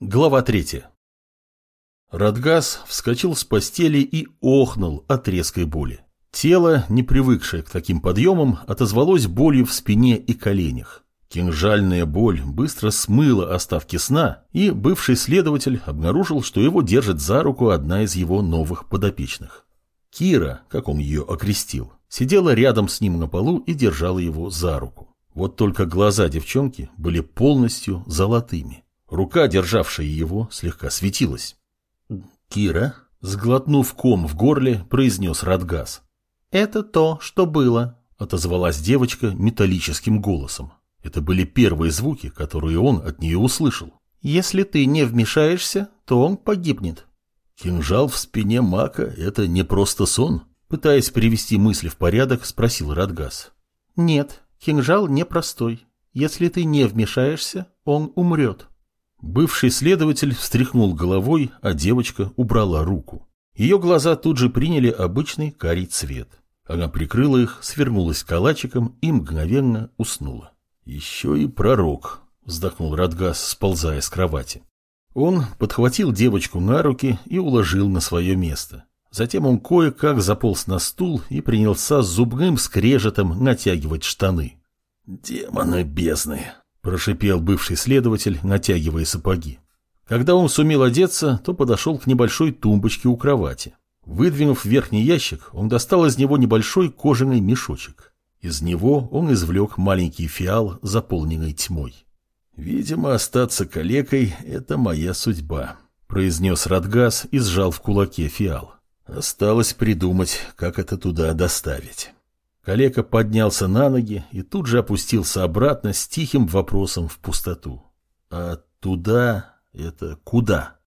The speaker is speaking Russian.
Глава третья. Радгас вскочил с постели и охнул от резкой боли. Тело, не привыкшее к таким подъемам, отозвалось болью в спине и коленях. Кинжальная боль быстро смыла оставки сна, и бывший следователь обнаружил, что его держит за руку одна из его новых подопечных. Кира, как он ее окрестил, сидела рядом с ним на полу и держала его за руку. Вот только глаза девчонки были полностью золотыми. Рука, державшая его, слегка светилась. «Кира», сглотнув ком в горле, произнес Радгас. «Это то, что было», — отозвалась девочка металлическим голосом. Это были первые звуки, которые он от нее услышал. «Если ты не вмешаешься, то он погибнет». «Кинжал в спине мака — это не просто сон?» Пытаясь привести мысли в порядок, спросил Радгас. «Нет, кинжал непростой. Если ты не вмешаешься, он умрет». Бывший следователь встряхнул головой, а девочка убрала руку. Ее глаза тут же приняли обычный карий цвет. Она прикрыла их, свернулась калачиком и мгновенно уснула. «Еще и пророк», — вздохнул Радгас, сползая с кровати. Он подхватил девочку на руки и уложил на свое место. Затем он кое-как заполз на стул и принялся с зубным скрежетом натягивать штаны. «Демоны бездны!» Прошипел бывший следователь, натягивая сапоги. Когда он сумел одеться, то подошел к небольшой тумбочке у кровати. Выдвинув верхний ящик, он достал из него небольшой кожаный мешочек. Из него он извлек маленький фиал, заполненный тьмой. «Видимо, остаться калекой — это моя судьба», — произнес Радгас и сжал в кулаке фиал. «Осталось придумать, как это туда доставить». Калека поднялся на ноги и тут же опустился обратно с тихим вопросом в пустоту. «А туда это куда?»